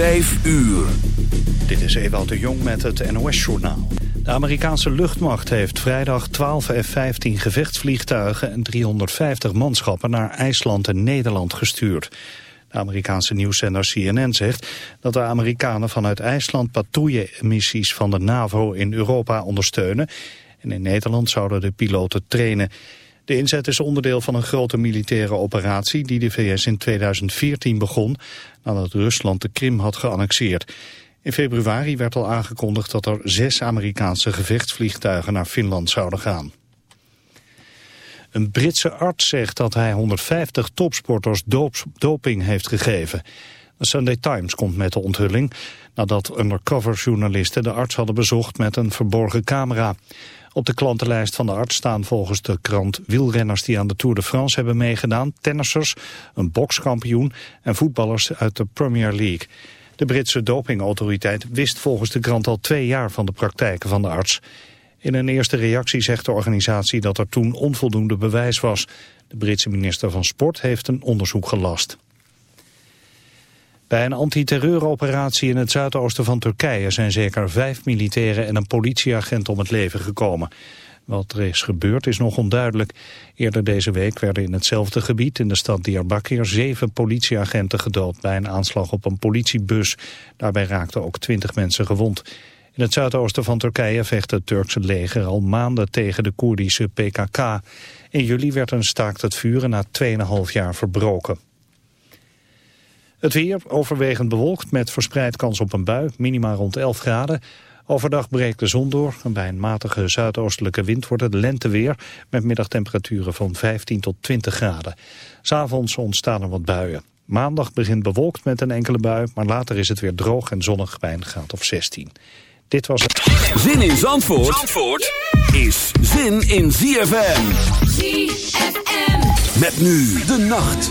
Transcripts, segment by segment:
5 uur. Dit is Ewout de Jong met het NOS-journaal. De Amerikaanse luchtmacht heeft vrijdag 12 F-15 gevechtsvliegtuigen en 350 manschappen naar IJsland en Nederland gestuurd. De Amerikaanse nieuwszender CNN zegt dat de Amerikanen vanuit IJsland patrouille-missies van de NAVO in Europa ondersteunen. En in Nederland zouden de piloten trainen. De inzet is onderdeel van een grote militaire operatie die de VS in 2014 begon nadat Rusland de Krim had geannexeerd. In februari werd al aangekondigd dat er zes Amerikaanse gevechtsvliegtuigen naar Finland zouden gaan. Een Britse arts zegt dat hij 150 topsporters doping heeft gegeven. De Sunday Times komt met de onthulling nadat undercover journalisten de arts hadden bezocht met een verborgen camera. Op de klantenlijst van de arts staan volgens de krant wielrenners die aan de Tour de France hebben meegedaan, tennissers, een bokskampioen en voetballers uit de Premier League. De Britse dopingautoriteit wist volgens de krant al twee jaar van de praktijken van de arts. In een eerste reactie zegt de organisatie dat er toen onvoldoende bewijs was. De Britse minister van Sport heeft een onderzoek gelast. Bij een antiterreuroperatie in het zuidoosten van Turkije zijn zeker vijf militairen en een politieagent om het leven gekomen. Wat er is gebeurd is nog onduidelijk. Eerder deze week werden in hetzelfde gebied in de stad Diyarbakir zeven politieagenten gedood bij een aanslag op een politiebus. Daarbij raakten ook twintig mensen gewond. In het zuidoosten van Turkije vecht het Turkse leger al maanden tegen de Koerdische PKK. In juli werd een staakt het vuren na 2,5 jaar verbroken. Het weer overwegend bewolkt met verspreid kans op een bui, minima rond 11 graden. Overdag breekt de zon door en bij een matige zuidoostelijke wind wordt het lenteweer met middagtemperaturen van 15 tot 20 graden. S'avonds ontstaan er wat buien. Maandag begint bewolkt met een enkele bui, maar later is het weer droog en zonnig bij een graad of 16. Dit was het. Zin in Zandvoort, Zandvoort is zin in ZFM. ZFM. Met nu de nacht.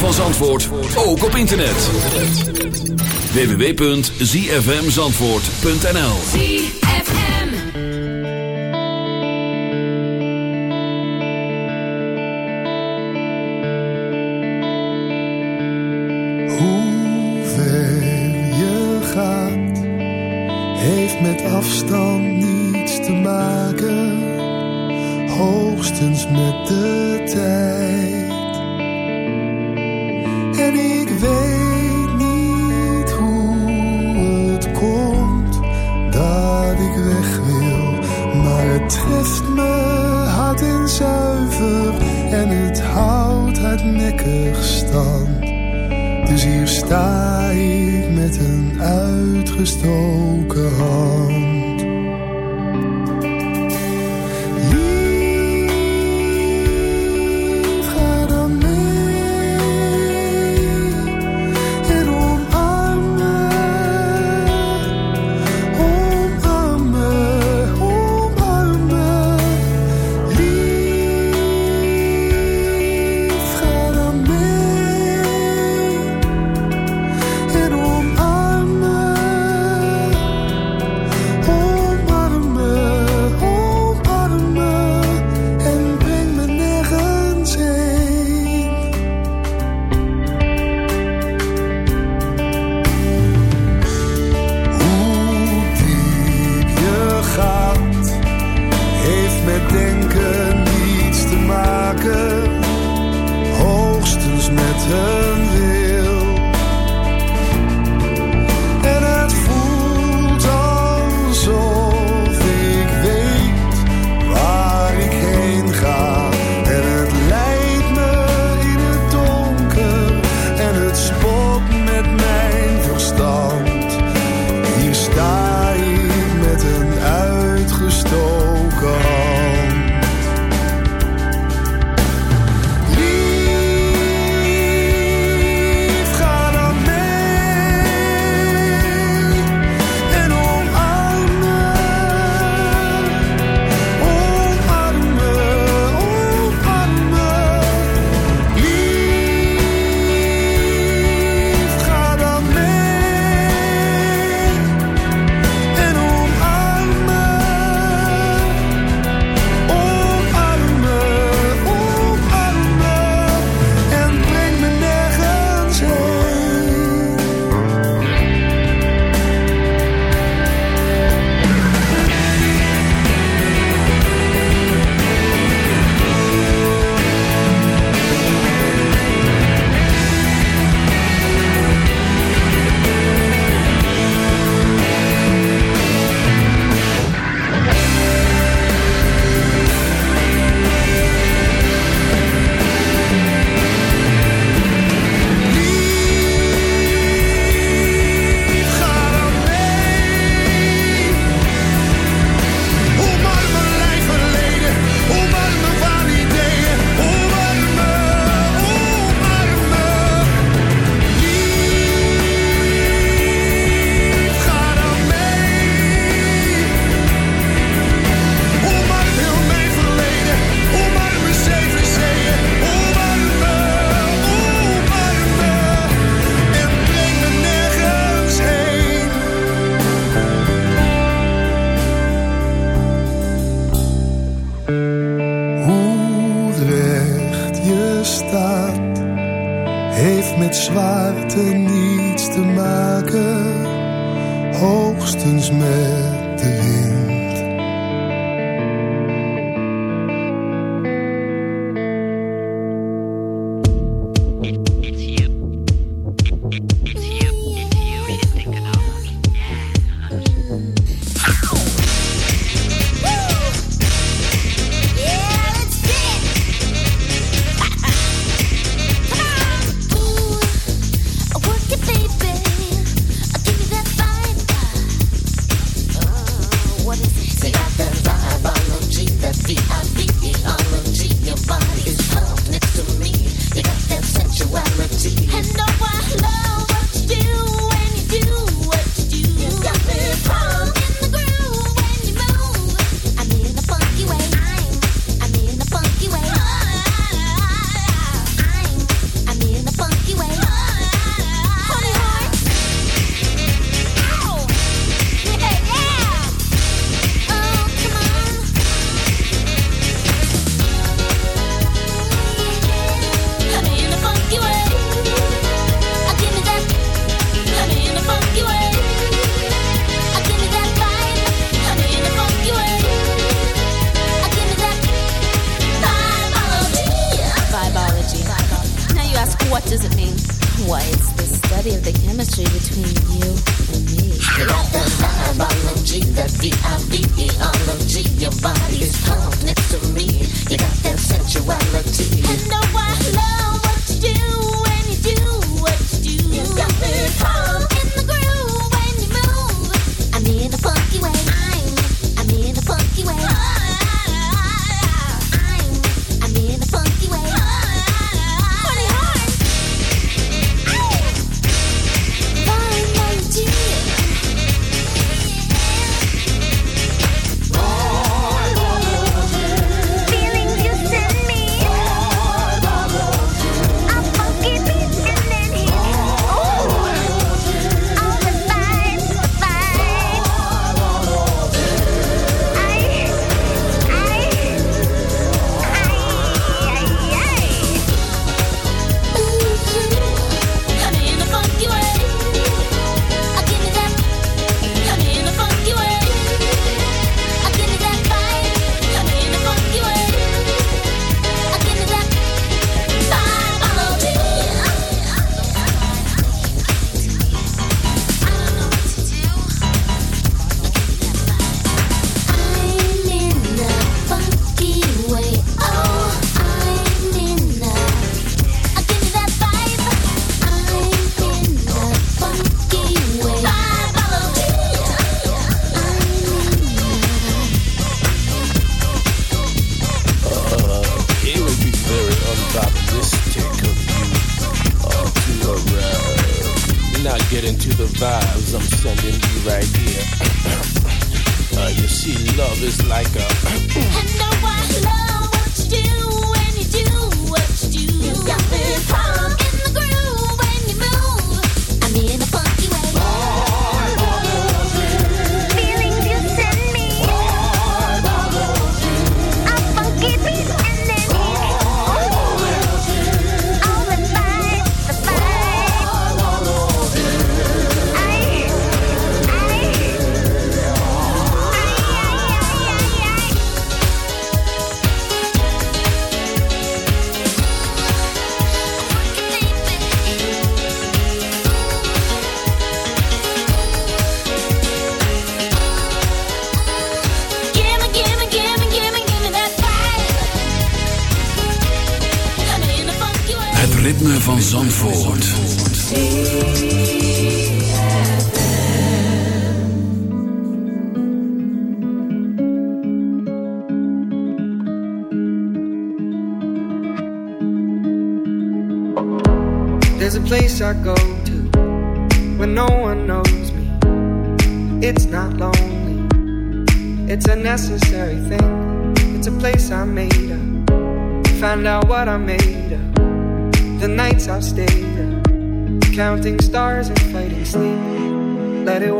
van Zandvoort ook op internet. www.zfmzandvoort.nl Hoe ver je gaat heeft met afstand niets te maken. Hoogstens met de tijd. Heeft me hard in zuiver en het houdt hardnekkig stand. Dus hier sta ik met een uitgestoken hand. heeft met zwaarte niets te maken, hoogstens met de wind.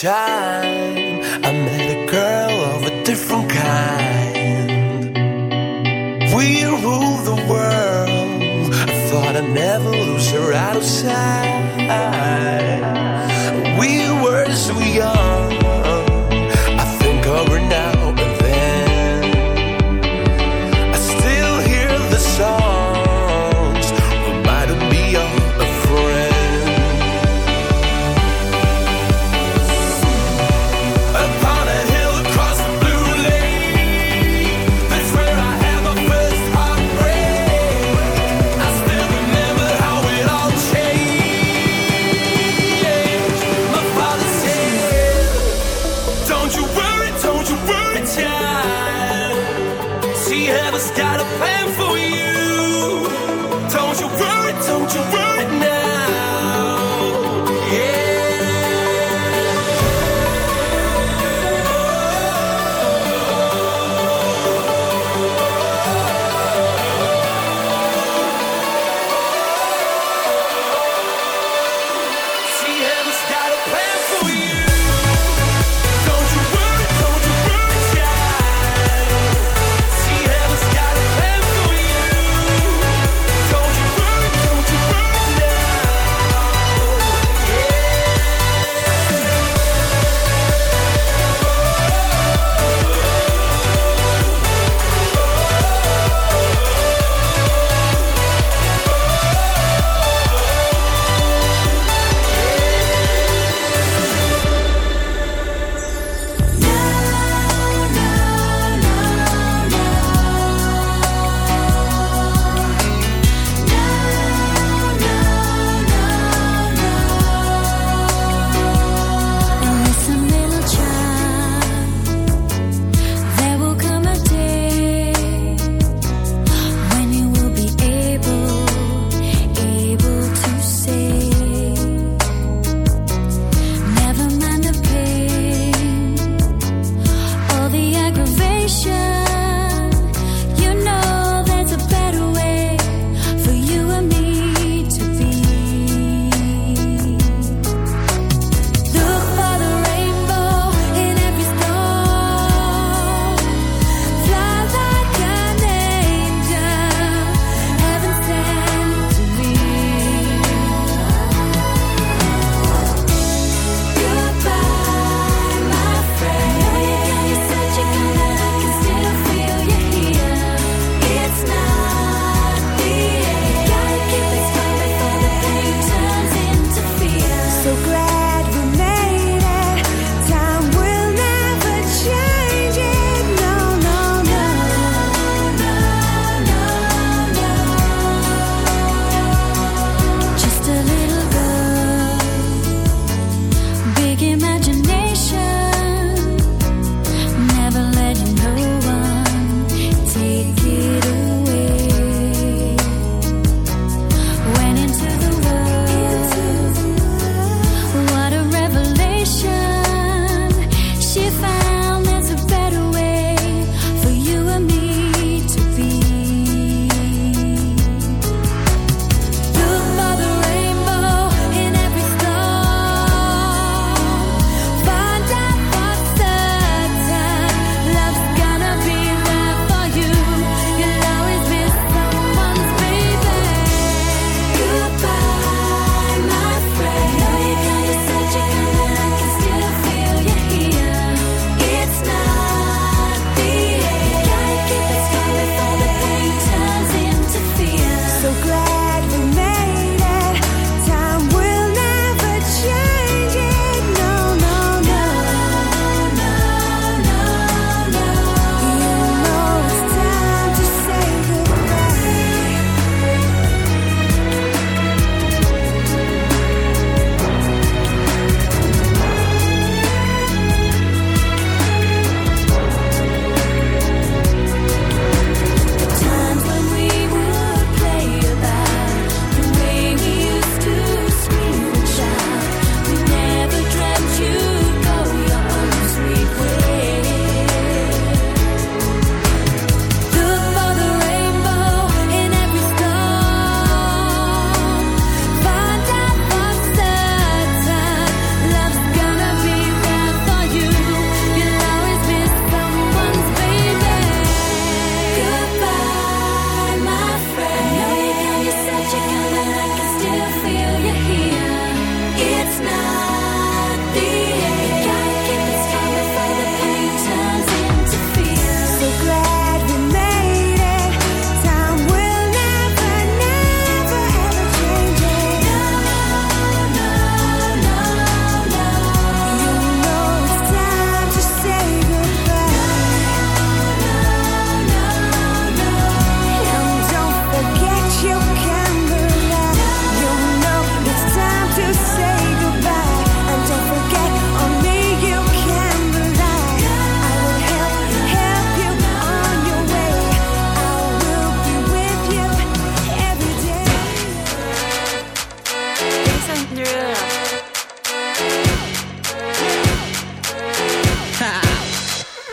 Time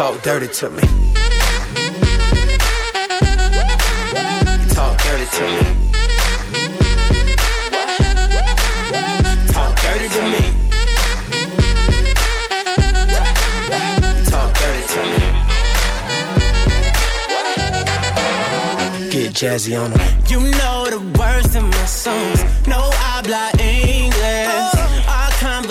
talk dirty to me. Talk dirty to me. Talk dirty to me. Talk dirty to me. Get jazzy on them. You know the words in my songs. No habla English.